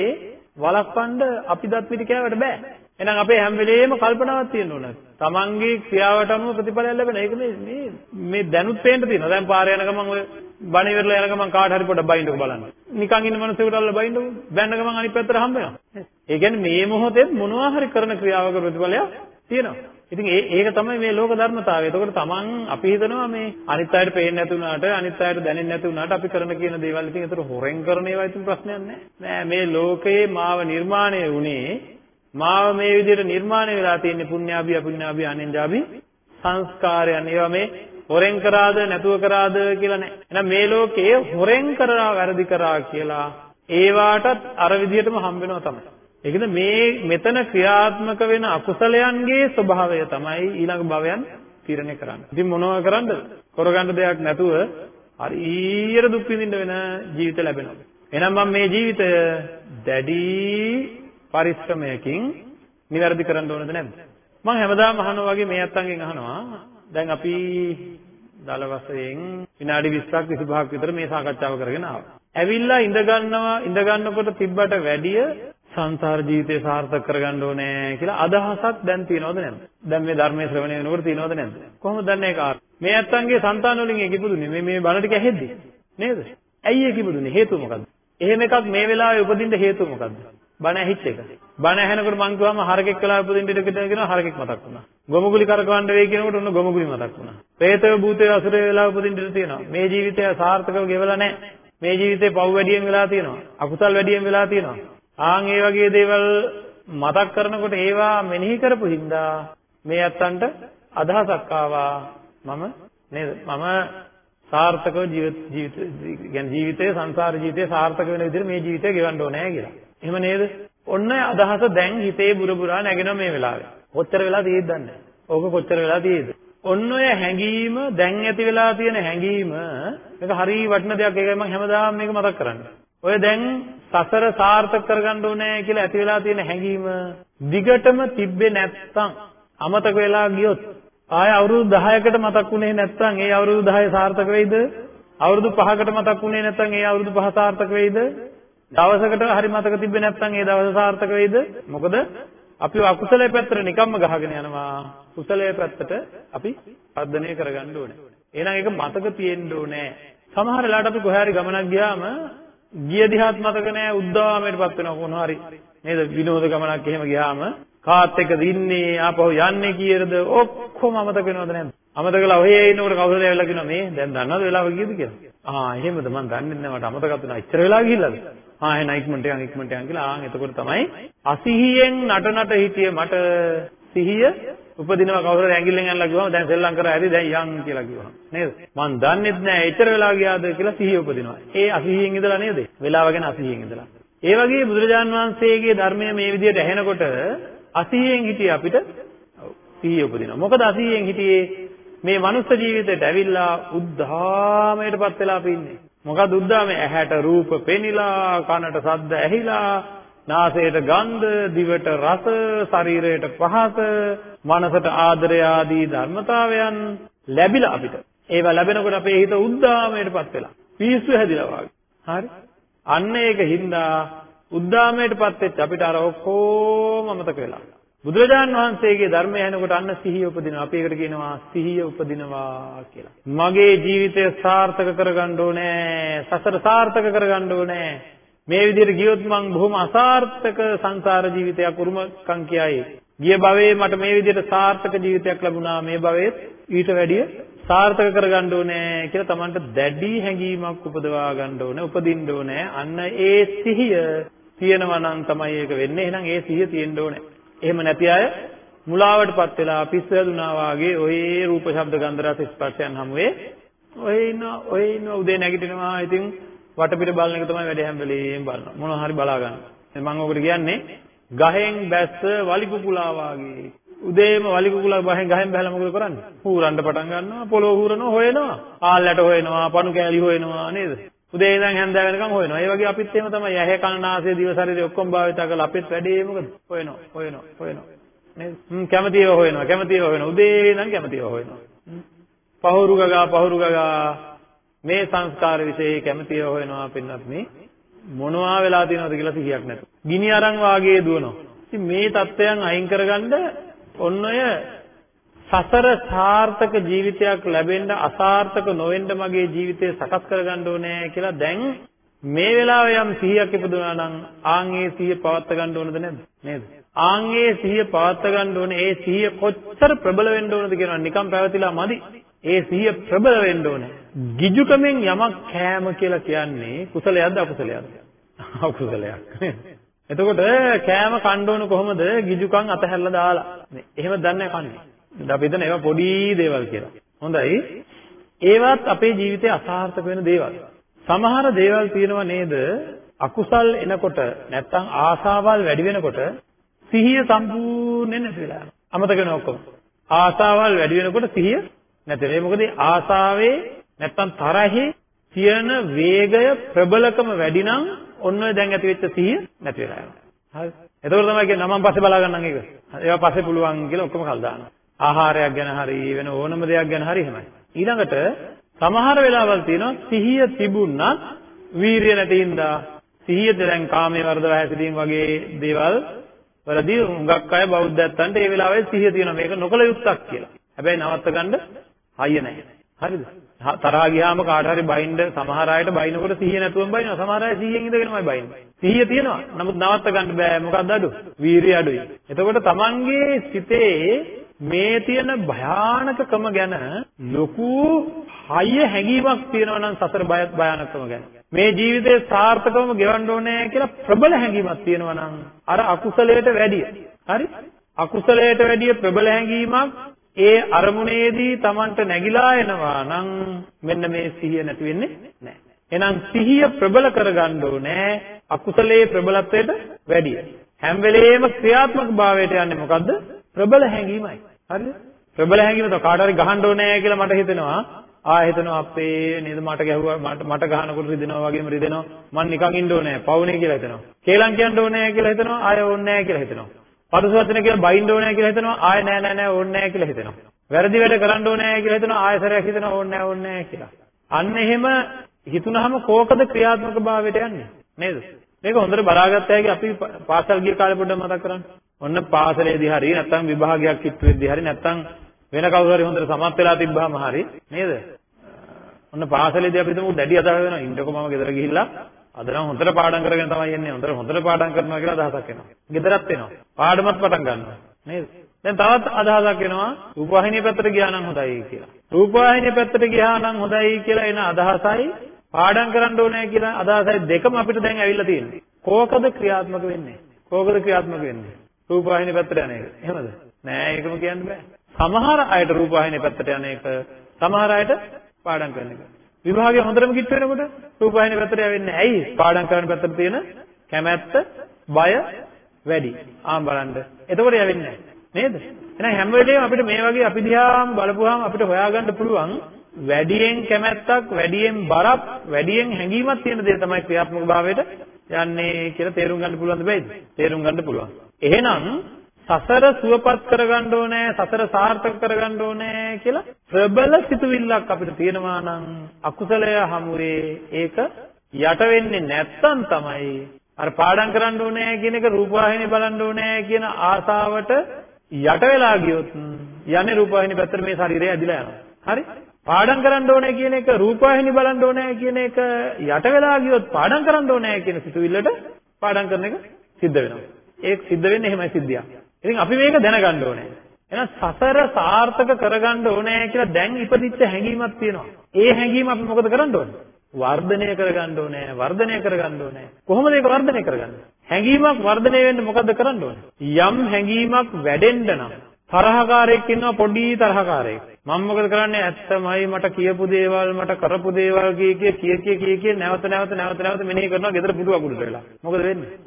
වළක්වන්න අපි දත් මිටි කෑවට බෑ. එහෙනම් අපේ හැම වෙලේම කල්පනාවක් තියෙන්න ඕන. තමන්ගේ ක්‍රියාවට අනුව ප්‍රතිඵලයක් ලැබෙන. ඒක මේ මේ දැනුත් පේන්න තියෙනවා. දැන් පාරේ යන ගමන් ඔය බණ ඉවරලා යන ගමන් කාට හරි පොඩ්ඩක් බයින්නකෝ බලන්න. නිකන් ඉන්න මනුස්සයෙකුට අල්ල බයින්නකෝ. බැන්න ගමන් අනිත් පැත්තට හම්බ වෙනවා. ඒ කියන්නේ මේ මොහොතේ මොනවා හරි කරන ක්‍රියාවක ප්‍රතිඵලයක් තියෙනවා. ඉතින් ඒ ඒක තමයි මේ ලෝක ධර්මතාවය. එතකොට තමන් අපි හිතනවා මේ අනිත් අයට පේන්නේ නැති වුණාට අනිත් අයට දැනෙන්නේ නැති වුණාට අපි කරන කියන දේවල් ඉතින් ඒතර හොරෙන් කරන ඒවා ඉතින් ප්‍රශ්නයක් නෑ. නෑ මේ ලෝකයේ මාව නිර්මාණය වුණේ මාව මේ විදිහට නිර්මාණය වෙලා තියෙන පුණ්‍යාභි අපුණ්‍යාභි අනෙන්ජාභි සංස්කාරයන්. ඒවා මේ හොරෙන් කරාද නැතුව කරාද කියලා නෑ. එහෙනම් මේ ලෝකයේ හොරෙන් කරා වැරදි කරා කියලා ඒවාටත් අර විදිහටම හම්බ වෙනවා තමයි. ඒකද මේ මෙතන ක්‍රියාත්මක වෙන අකුසලයන්ගේ ස්වභාවය තමයි ඊළඟ භවයන් තීරණය කරන්නේ. ඉතින් මොනවද කරන්නද? කරගන්න දෙයක් නැතුව හරියට දුක් විඳින්න වෙන ජීවිත ලැබෙනවා. එහෙනම් මම මේ ජීවිතය දැඩි පරිශ්‍රමයකින් නිවැරදි කරන්න ඕනද නැද්ද? මම හැමදාම අහනවා වගේ මේ අත්තන්ගෙන් අහනවා. දැන් අපි දල වශයෙන් විනාඩි 20ක් 25ක් විතර මේ සාකච්ඡාව කරගෙන ආවා. ඇවිල්ලා ඉඳ ගන්නවා ඉඳ ගන්නකොට තිබ්බට වැඩිය සංසාර ජීවිතේ සාර්ථක කරගන්න ඕනේ කියලා අදහසක් දැන් තියෙනවද නැද්ද? දැන් මේ ධර්මයේ ශ්‍රවණය වෙනකොට තියෙනවද නැද්ද? කොහොමද දැන් ඒක ආර? මේ ඇත්තන්ගේ సంతාන වලින් ඒක ඉපදුනේ. මේ මේ බණ ටික ඇහෙද්දි නේද? ඇයි ඒක ඉපදුනේ? හේතුව මොකද්ද? එහෙම එකක් මේ වෙලාවේ උපදින්න හේතුව මොකද්ද? බණ ඇහිච්ච එක. බණ ඇහෙනකොට මං කිව්වම හරකෙක් වෙලා උපදින්න ඉඩ කියනවා හරකෙක් මතක් වුණා. ගොමුගුලි කරකවන්න වෙයි කියනකොට ඔන්න ගොමුගුලි මතක් වුණා. പ്രേතය භූතය අසුරය වෙලා උපදින්න ඉඩ තියෙනවා. මේ ජීවිතය සාර්ථකව ගෙවලා නැහැ. මේ ජීවිතේ පව් වැඩියෙන් වෙලා තියෙනවා. අකුසල් වැඩියෙන් වෙලා තියෙනවා. ආන් ඒ වගේ දේවල් මතක් කරනකොට ඒවා මෙනෙහි කරපු හින්දා මේ අත්තන්ට අදහසක් ආවා මම නේද මම සාර්ථකව ජීවිත ජීවිත කියන්නේ ජීවිතේ සංසාර ජීවිතේ සාර්ථක වෙන විදිහට මේ ජීවිතය ගෙවන්න ඕනේ කියලා. එහෙම නේද? ඔන්න අදහස දැන් හිතේ බුරබුරා නැගෙනවා මේ වෙලාවේ. කොච්චර වෙලා තියෙද්ද දන්නේ ඕක කොච්චර වෙලා තියෙද්ද? ඔන්න ඔය හැඟීම දැන් ඇති වෙලා තියෙන හැඟීම මේක හරි වටින දෙයක් ඒකයි මම හැමදාම මේක මතක් කරන්නේ. ඔය දැන් සසර සාර්ථක කරගන්න ඕනේ කියලා ඇති වෙලා තියෙන හැඟීම දිගටම තිබ්බේ නැත්තම් අමතක වෙලා ගියොත් ආය අවුරුදු 10කට මතක් වුණේ නැත්නම් ඒ අවුරුදු 10 සාර්ථක වෙයිද? අවුරුදු 5කට මතක් වුණේ නැත්නම් ඒ අවුරුදු 5 සාර්ථක වෙයිද? දවසකට හරි මතක තිබ්බේ නැත්නම් ඒ දවස සාර්ථක වෙයිද? මොකද අපි අකුසලයේ පැත්තට නිකම්ම ගහගෙන යනවා. කුසලයේ පැත්තට අපි වර්ධනය කරගන්න ඕනේ. එහෙනම් ඒක මතක තියෙන්න ඕනේ. සමහර වෙලාවට අපි කොහේ හරි ගමනක් ගියාම ගිය දිහාත් මතක නැහැ උද්දාමයටපත් වෙනවා කොහොම හරි. නේද? විනෝද ගමනක් එහෙම ගියාම කාත් එක්ක දින්නේ ආපහු යන්නේ කීයටද ඔක්කොම අමතක වෙනවද නැද්ද අමතක කළා ඔහේ ඉන්නකොට කවුරුද ඇවිල්ලා කියනවා මේ දැන් දන්නවද වෙලාව කීයද කියලා ආ එහෙමද මම දන්නේ නැහැ මට අමතකත් වුණා ඉච්චර වෙලා ගිහිල්ලාද ආ එහෙනම් ඉක්මනට යන් ඉක්මනට යන් කියලා ආන් එතකොට තමයි අසිහියෙන් නට නට හිටියේ මට සිහිය උපදිනවා කවුරු හරි ඇඟිල්ලෙන් ඇනලා කිව්වම දැන් සෙල්ලම් කරා ඇති දැන් යන් කියලා කිව්වම නේද? මං දන්නේත් නැහැ එච්චර වෙලා ගියාද කියලා සිහිය උපදිනවා. ඒ අසිහියෙන් ඉඳලා නේද? වෙලාව ගැන අසිහියෙන් ඉඳලා. ඒ වගේ බුදුරජාන් වහන්සේගේ ධර්මය මේ විදිහට ඇහෙනකොට අසීයෙන් හිටියේ අපිට සිහිය උපදිනවා. මොකද අසීයෙන් හිටියේ? මේ මනුස්ස ජීවිතයට ඇවිල්ලා උද්ධාමයටපත් වෙලා අපි ඉන්නේ. මොකද උද්ධාමයේ ඇහැට රූප පෙනිලා, කනට ශබ්ද ඇහිලා, නාසයට ගන්ධ, දිවට රස, ශරීරයට පහස, මනසට ආදරය ආදී ධර්මතාවයන් ලැබිලා අපිට. ඒවා ලැබෙනකොට අපේ හිත උද්ධාමයටපත් වෙලා. පිස්සු හැදිලා වගේ. හරි? අන්න ඒක හින්දා උද්දාමයටපත් වෙච්ච අපිට අර ඔක්කොම අමතක වෙලා. බුදුරජාන් වහන්සේගේ ධර්මය ඇහෙනකොට අන්න සිහිය උපදිනවා. අපි ඒකට කියනවා සිහිය උපදිනවා කියලා. මගේ ජීවිතය සාර්ථක කරගන්න ඕනේ. සසර සාර්ථක කරගන්න ඕනේ. මේ විදිහට ගියොත් මං බොහොම අසාර්ථක සංසාර ජීවිතයක් උරුමකම් කියයි. ගිය භවයේ මට මේ විදිහට සාර්ථක ජීවිතයක් ලැබුණා. මේ භවයේත් ඊට වැඩිය සාර්ථක කරගන්න ඕනේ කියලා Tamanට දැඩි හැඟීමක් උපදවා ගන්න ඕනේ. උපදින්න ඕනේ. අන්න ඒ සිහිය තියෙනවා නම් තමයි ඒක වෙන්නේ. එහෙනම් ඒ සිහිය තියෙන්න ඕනේ. එහෙම නැති අය මුලාවටපත් වෙලා පිස්සු හැදුනා වාගේ ඔය රූප ශබ්ද ගන්ධ රස ස්පර්ශයන් හැමුවේ ඔය ඉන්න ඔය ඉන්න උදේ නැගිටිනවා. ඉතින් වටපිට බලන එක තමයි වැඩි හැම වෙලේම බලනවා. මොනවා හරි බලා ගන්න. මම ඔකට කියන්නේ ගහෙන් බැස්ස වලි කුකුලා වාගේ. උදේම වලි කුකුලා ගහෙන් ගහෙන් බහලා මොකද කරන්නේ? හූරන්න පටන් ගන්නවා, පොළොව හූරනවා, හොයනවා. ආල්ලට හොයනවා, පණු කෑලි හොයනවා නේද? උදේ ඉඳන් හැන්දෑව වෙනකන් හොයනවා. ඒ වගේ අපිත් එහෙම තමයි. ඇහැ කන නාසය දිව ශරීරය ඔක්කොම භාවිතා කරලා අපිත් වැඩේ මොකද? හොයනවා. හොයනවා. හොයනවා. නේද? හ්ම් කැමතිව හොයනවා. කැමතිව හොයනවා. උදේ ඉඳන් කැමතිව හොයනවා. පහුරු ගගා පහුරු ගගා මේ සංස්කාර વિશે කැමතිව හොයනවා පින්නත් මේ මොනවා වෙලා තියෙනවද කියලා සිහියක් නැතුව. ගිනි අරන් වාගේ දුවනවා. ඉතින් මේ தත්වයන් අයින් කරගන්න ඔන්න ඔය සසර සාර්ථක ජීවිතයක් ලැබෙන්න අසාර්ථක නොවෙන්න මගේ ජීවිතය සකස් කරගන්න ඕනේ කියලා දැන් මේ වෙලාවේ යම් සිහියක් ඉපදුනා නම් ආන් ඒ සිහිය පවත්වා ගන්න ඕනද නැද්ද? නේද? ආන් ඒ සිහිය පවත්වා ගන්න ඕනේ. ඒ සිහිය කොච්චර ප්‍රබල වෙන්න ඕනද කියනවා නිකම් පැවතිලා මදි. ඒ සිහිය ප්‍රබල වෙන්න ඕනේ. ගිජුකමෙන් යමක් කෑම කියලා කියන්නේ කුසලයක්ද අකුසලයක්ද? අකුසලයක්. එතකොට කෑම කන්න ඕන කොහොමද? ගිජුකම් අතහැරලා දාලා. නේ එහෙම දන්නේ කන්නේ. අපි හිතන ඒවා පොඩි දේවල් කියලා. හොඳයි. ඒවත් අපේ ජීවිතේ අසාර්ථක වෙන දේවල්. සමහර දේවල් තියෙනවා නේද? අකුසල් එනකොට නැත්තම් ආසාවල් වැඩි වෙනකොට සිහිය සම්පූර්ණයෙන් නැති වෙලා යනවා. අමතක වෙනවා ඔක්කොම. ආසාවල් වැඩි වෙනකොට සිහිය නැති වෙනවා. මොකද ආසාවේ නැත්තම් තරහේ තියෙන වේගය ප්‍රබලකම වැඩි නම් ඔන්න ඔය දැන් ඇති වෙච්ච සිහිය නැති වෙලා යනවා. හරි. එතකොට තමයි කියන්නේ නමන් පස්සේ බලා ගන්නම් ඒක. ඒවා පස්සේ පුළුවන් කියලා ඔක්කොම කල් දානවා. ආහාරයක් ගැන හරි වෙන ඕනම දෙයක් ගැන හරි එහෙමයි. ඊළඟට සමහර වෙලාවල් තියෙනවා සිහිය තිබුණත් වීරිය නැති හින්දා සිහියද දැන් කාමයේ වර්ධව හැසිරීම වගේ දේවල් වලදී හුඟක් අය බෞද්ධයන්ට ඒ වෙලාවේ සිහිය තියෙනවා මේක නොකල යුත්තක් කියලා. හැබැයි නවත්ත ගන්න හයිය නැහැ. හරිද? තරහා ගියාම කාට හරි බයින්ද සමහර අයට බයිනකොට සිහිය නැතුවම බයිනවා. සමහර අය සිහියෙන් ඉඳගෙනමයි බයින්නේ. සිහිය තියෙනවා. නමුත් නවත්ත ගන්න බෑ. මොකක්ද අඩු? වීරිය අඩුයි. එතකොට Tamange සිතේ මේ තියෙන භයානකකම ගැන ලොකු හයිය හැඟීමක් තියෙනවා නම් සතර බය භයානකකම ගැන. මේ ජීවිතේ සාර්ථකවම ගෙවන්න ඕනේ කියලා ප්‍රබල හැඟීමක් තියෙනවා නම් අර අකුසලයට වැඩිය. හරි? අකුසලයට වැඩිය ප්‍රබල හැඟීමක් ඒ අරමුණේදී Tamanට නැగిලා එනවා නම් මෙන්න මේ සිහිය නැති වෙන්නේ නැහැ. එහෙනම් සිහිය ප්‍රබල කරගන්න ඕනේ අකුසලයේ ප්‍රබලත්වයට වැඩිය. හැම වෙලෙම ක්‍රියාත්මක භාවයට යන්නේ මොකද්ද? ප්‍රබල හැඟීමයි. හරිද? ප්‍රබල හැඟීම තව කාට හරි ගහන්න ඕනේ කියලා මට හිතෙනවා. ආ හිතනවා අපේ නේද මට ගැහුවා මට මට ගහනකොට රිදෙනවා වගේම රිදෙනවා. මං නිකන් ඉන්න ඕනේ පවුනේ කියලා හිතනවා. කේලම් කියන්න ඕනේ කියලා හිතනවා. ආය ඕනේ නැහැ කියලා හිතනවා. පරුස වචන කියලා බයින්න ඕනේ කියලා හිතනවා. ආය නෑ නෑ නෑ ඕනේ නැහැ කියලා හිතනවා. වැරදි වැඩ කරන්න ඕනේ කියලා හිතනවා. ආයසරයක් හිතනවා ඕනේ නැහැ ඕනේ නැහැ කියලා. අන්න එහෙම හිතුනහම කෝකද ක්‍රියාත්මක භාවයට යන්නේ නේද? මේක හොඳට බලාගත්ත හැකි අපි පාසල් ගිය කාලේ පොඩ්ඩක් මතක් කරන්න. ඔන්න පාසලේදී හරි නැත්නම් විභාගයක් කිට්ටු වෙද්දී හරි නැත්නම් වෙන කවුරු හරි හොඳට සමත් වෙලා තිබ්බාම හරි නේද? ඔන්න පාසලේදී අපි හිතමු දැඩි අදහස වෙනවා. ඉන්නකො මම ගෙදර ගිහිල්ලා අද නම් හොඳට පාඩම් කරගෙන තමයි එන්නේ. හොඳට හොඳට පාඩම් කරනවා කියලා අදහසක් එනවා. ගෙදරත් එනවා. පාඩමත් පටන් ගන්නවා. නේද? දැන් තවත් අදහසක් එනවා රූපවාහිනිය පැත්තට ගියා නම් හොඳයි කියලා. රූපවාහිනිය පැත්තට ගියා නම් හොඳයි කියලා එන අදහසයි පාඩම් කරන්න ඕනේ කියලා අදහසයි දෙකම අපිට දැන් ඇවිල්ලා තියෙන්නේ. කෝකද ක්‍රියාත්මක වෙන්නේ? කෝකද ක්‍රියාත්මක වෙන්නේ? රූපවාහිනිය පැත්තට යන එක. එහෙමද? නෑ ඒකම කියන්න බෑ. සමහර අයට රූපවාහිනිය පැත්තට යන එක, සමහර අයට පාඩම් කරන එක. විභාගය හොඳටම කිට් වෙනකොට රූපවාහිනිය පැත්තට යවෙන්නේ ඇයි? පාඩම් කරන පැත්තට තියෙන කැමැත්ත, බය වැඩි. ආම් බලන්න. එතකොට යවෙන්නේ නේද? එහෙනම් හැම වෙලේම අපිට මේ වගේ අපි දිහාම බලපුවාම අපිට හොයාගන්න පුළුවන් වැඩියෙන් කැමැත්තක්, වැඩියෙන් බරක්, වැඩියෙන් හැඟීමක් තියෙන දේ තමයි ක්‍රියාත්මක භාවයට යන්නේ කියලා තේරුම් ගන්න පුළුවන්ද බැයිද? තේරුම් ගන්න පුළුවන්. එහෙනම් සසර සුවපත් කරගන්න ඕනේ, සසර සාර්ථක කරගන්න ඕනේ කියලා ප්‍රබල සිතුවිල්ලක් අපිට තියෙනවා නම් අකුසලය හමුවේ ඒක යට වෙන්නේ නැත්තම් තමයි අර පාඩම් කරන්න ඕනේ කියන එක රූපවාහිනිය බලන්න ඕනේ කියන ආසාවට යට වෙලා ගියොත් යන්නේ රූපවාහිනිය පැත්තට මේ ශරීරය ඇදිලා යනවා. හරි? පාඩම් කරන්න ඕනේ කියන එක රූපවාහිනිය බලන්න ඕනේ කියන එක යට වෙලා ගියොත් පාඩම් කරන්න ඕනේ කියන සිතුවිල්ලට පාඩම් කරන එක සිද්ධ වෙනවා. ඒක සිද්ධ වෙන්නේ එහෙමයි සිද්ධියක්. ඉතින් අපි මේක දැනගන්න ඕනේ. එහෙනම් සසර සාර්ථක කරගන්න ඕනේ කියලා දැන් ඉපදිච්ච හැඟීමක් තියෙනවා. ඒ හැඟීම අපි මොකද කරන්න ඕනේ? වර්ධනය කරගන්න ඕනේ. වර්ධනය කරගන්න ඕනේ. කොහොමද ඒක වර්ධනය කරගන්නේ? හැඟීමක් වර්ධනය වෙන්න මොකද කරන්න ඕනේ? යම් හැඟීමක් වැඩෙන්න නම් තරහකාරයෙක් ඉන්නවා පොඩි තරහකාරයෙක්. මම මොකද කරන්නේ ඇත්තමයි මට කියපු දේවල් මට කරපු දේවල් කිය කිය කිය කිය කිය කිය නැවත නැවත නැවත නැවත මෙනෙහි කරනවා ගෙදර පුඩු අකුඩට වෙලා. මොකද වෙන්නේ?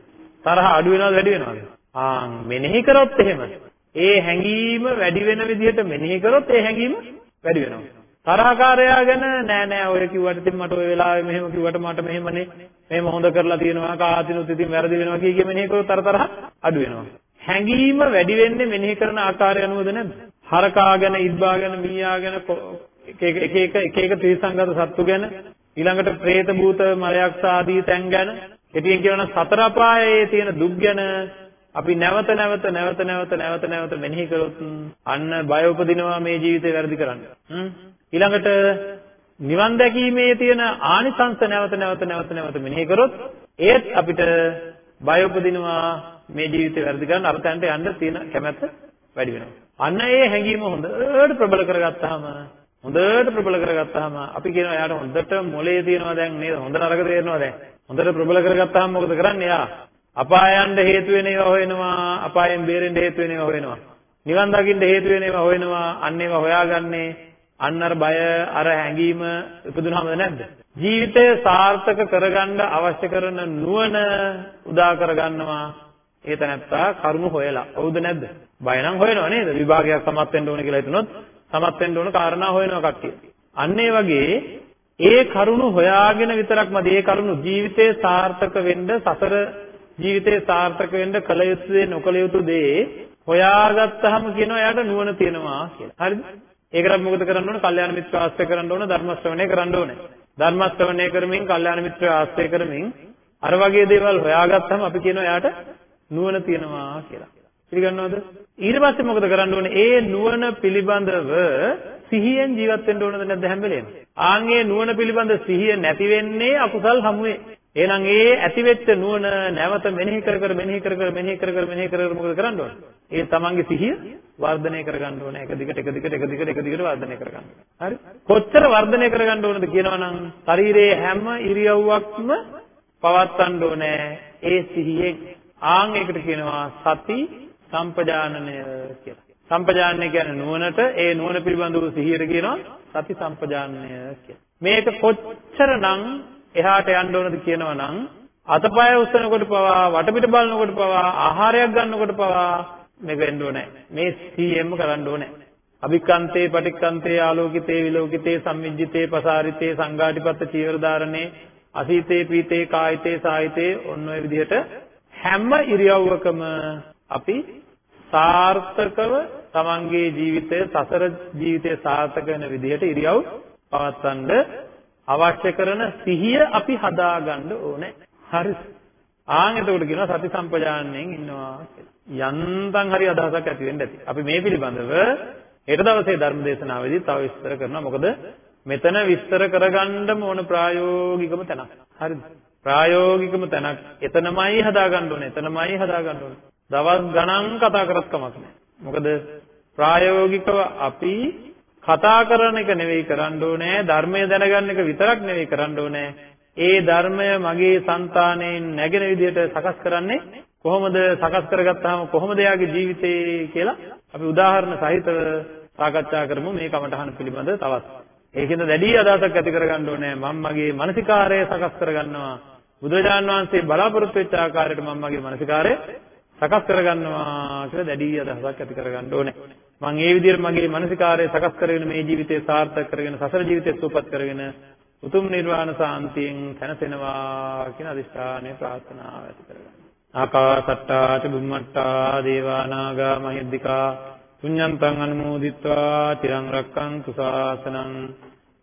තරහ අඩු වෙනවද වැඩි වෙනවද? ආ මෙනෙහි කරොත් එහෙම. ඒ හැඟීම වැඩි වෙන විදිහට මෙනෙහි කරොත් ඒ හැඟීම වැඩි වෙනවා. තරහකාරයා ගැන නෑ නෑ ඔය කිව්වට ඉතින් මට ඔය වෙලාවේ මෙහෙම කිව්වට මට මෙහෙමනේ මෙහෙම හොඳ කරලා තියෙනවා කාතිනුත් ඉතින් වැරදි වෙනවා කිය කිය මෙනෙහි කරොත් අර තරහ අඩු වෙනවා. හැඟීම වැඩි වෙන්නේ මෙනෙහි කරන ආකාරය අනුවද නැද්ද? හරකා ගැන, ඉබ්බා ගැන, මීයා ගැන එක එක එක එක එක ත්‍රිසංගත සත්තු ගැන ඊළඟට പ്രേත භූත මලයක්ෂ ආදී තැන් ගැන කෙටියෙන් කියනවා සතර අපායේ තියෙන දුක් ගැන අපි නැවත නැවත නැවත නැවත නැවත නැවත මෙනෙහි කරොත් අන්න බය උපදිනවා මේ ජීවිතේ වැරදි කරන්න. ඊළඟට නිවන් දැකීමේ තියෙන ආනිසංස නැවත නැවත නැවත නැවත මෙනෙහි කරොත් ඒත් අපිට බය උපදිනවා මේ ජීවිතේ වැරදි කරන්න අර තැනට යන්න තියෙන කැමැත්ත වැඩි වෙනවා. අන්න ඒ හැඟීම හොඳට ප්‍රබල කරගත්තාම හොඳට ප්‍රබල කරගත්තාම අපි කියනවා එයාට හොඳට මොලේ තියෙනවා දැන් නේද? හොඳ නරක තේරෙනවා දැන්. හොඳට ප්‍රබල කරගත්තාම මොකද කරන්නේ යා අපායයන්ට හේතු වෙන ඒවා හොයනවා අපායෙන් බේරෙන්න හේතු වෙන ඒවා හොයනවා. නිවන් දකින්න හේතු වෙන ඒවා හොයනවා අන්න ඒවා හොයාගන්නේ අන්න අර බය අර හැඟීම ඉපදුනහමද නැද්ද? ජීවිතය සාර්ථක කරගන්න අවශ්‍ය කරන නුවණ උදා කරගන්නවා. ඒ තැනත්තා කරුණු හොයලා. හවුද නැද්ද? බය නම් හොයනවා නේද? විභාගයක් සමත් වෙන්න ඕන කියලා හිතනොත් සමත් වෙන්න ඕන කාරණා හොයනවා කට්ටිය. අන්න ඒ වගේ ඒ කරුණු හොයාගෙන විතරක්මද ඒ කරුණු ජීවිතේ සාර්ථක වෙන්න සසර ජීවිතේ සාර්ථක වෙන්න කල යුතු දේ නොකල යුතු දේ හොයාගත්තාම කියනවා එයාට නුවණ තියෙනවා කියලා. හරිද? ඒකට මොකද කරන්න ඕන? කල්යාණ මිත්‍ර ආශ්‍රය කරන්න ඕන, ධර්ම ශ්‍රවණය කරන්න ඕනේ. ධර්ම ශ්‍රවණය කරමින්, කල්යාණ මිත්‍ර ආශ්‍රය කරමින් අර වගේ දේවල් හොයාගත්තාම අපි කියනවා එයාට නුවණ තියෙනවා කියලා. පිළිගන්නවද? ඊට පස්සේ මොකද කරන්න ඕනේ? ඒ නුවණ පිළිබඳව සිහියෙන් ජීවත් වෙන්න ඕනද නැද්ද හැම වෙලේම? ආන්ගේ නුවණ පිළිබඳ සිහිය නැති වෙන්නේ අකුසල් හමුවේ. එහෙනම් ඒ ඇතිවෙච්ච නුවණ නැවත මෙනෙහි කර කර මෙනෙහි කර කර මෙනෙහි කර කර මෙනෙහි කර කර මොකද කරන්න ඕනේ? ඒ තමන්ගේ සිහිය වර්ධනය කරගන්න ඕනේ. එක දිගට එක දිගට එක දිගට එක දිගට වර්ධනය කරගන්න. හරි? කොච්චර වර්ධනය කරගන්න ඕනද කියනවනම් ශරීරයේ හැම ඉරියව්වක්ම පවත්වන්න ඕනේ ඒ සිහියෙන්. ආන් ඒකට කියනවා සති සම්පජානනය කියලා. සම්පජානනය කියන්නේ නුවණට ඒ නුවණ පිළිබඳ වූ සිහියට කියනවා සති සම්පජානනය කියලා. මේක කොච්චරනම් එහාට යන්න ඕනද කියනවා නම් අතපය උස්සනකොට පවා වටපිට බලනකොට පවා ආහාරයක් ගන්නකොට පවා මේක වෙන්න ඕනේ. මේ සිහියෙන්ම කරන්න ඕනේ. අභික්කන්තේ පටික්කන්තේ ආලෝකිතේ විලෝකිතේ සම්මිජ්ජිතේ පසාරිතේ සංඝාටිපත්ත චීවර ධාරණේ අසීතේ පීතේ කායිතේ සායිතේ ඔන්න ඔය විදිහට හැම ඉරියව්වකම අපි සාර්ථකව තමන්ගේ ජීවිතය සසර ජීවිතය සාර්ථක වෙන විදිහට ඉරියව් පවත්වන්න අවශ්‍ය කරන සිහිය අපි හදාගන්න ඕනේ. හරිද? ආන් එතකොට කියනවා සති සම්පජාන්නයෙන් ඉන්නවා කියලා. යන්තම් හරි අදහසක් ඇති වෙන්න ඇති. අපි මේ පිළිබඳව හෙට දවසේ ධර්ම දේශනාවේදී තව විස්තර කරනවා. මොකද මෙතන විස්තර කරගන්න ඕන ප්‍රායෝගිකම තැනක්. හරිද? ප්‍රායෝගිකම තැනක් එතනමයි හදාගන්න ඕනේ. එතනමයි හදාගන්න ඕනේ. දවස් ගණන් කතා කරත් කමක් නැහැ. මොකද ප්‍රායෝගිකව අපි කතා කරන එක නෙවෙයි කරන්න ඕනේ ධර්මය දැනගන්න එක විතරක් නෙවෙයි කරන්න ඕනේ ඒ ධර්මය මගේ సంతාණයෙන් නැගෙන විදිහට සකස් කරන්නේ කොහොමද සකස් කරගත්තාම කොහොමද යාගේ ජීවිතේ කියලා අපි උදාහරණ සහිතව සාකච්ඡා කරමු මේ කමඨහන පිළිබඳ තවත්. ඒකෙන්ද දැඩි අදහසක් ඇති කරගන්න ඕනේ මම මගේ මානසිකාරය සකස් කරගන්නවා. බුදුරජාණන් වහන්සේ බලාපොරොත්තු වෙච්ච ආකාරයට මම මගේ මානසිකාරය සකස් කරගන්නවා කියලා දැඩි අදහසක් ඇති කරගන්න ඕනේ. මම ඒ විදිහට මගේ මානසිකාරය සකස් කරගෙන මේ ජීවිතය සාර්ථක කරගෙන සසර ජීවිතය සුවපත් කරගෙන උතුම් නිර්වාණ සාන්තියෙන් සැනසෙනවා කියන අදිෂ්ඨානය ප්‍රාර්ථනාව ඇති කරගන්න. ආකාසට්ටා චුම්මට්ටා දේවා නාග මහිද්దికා පුඤ්ඤන්තං අනුමෝදිත්වා තිරං රක්ඛන්තු ශාසනං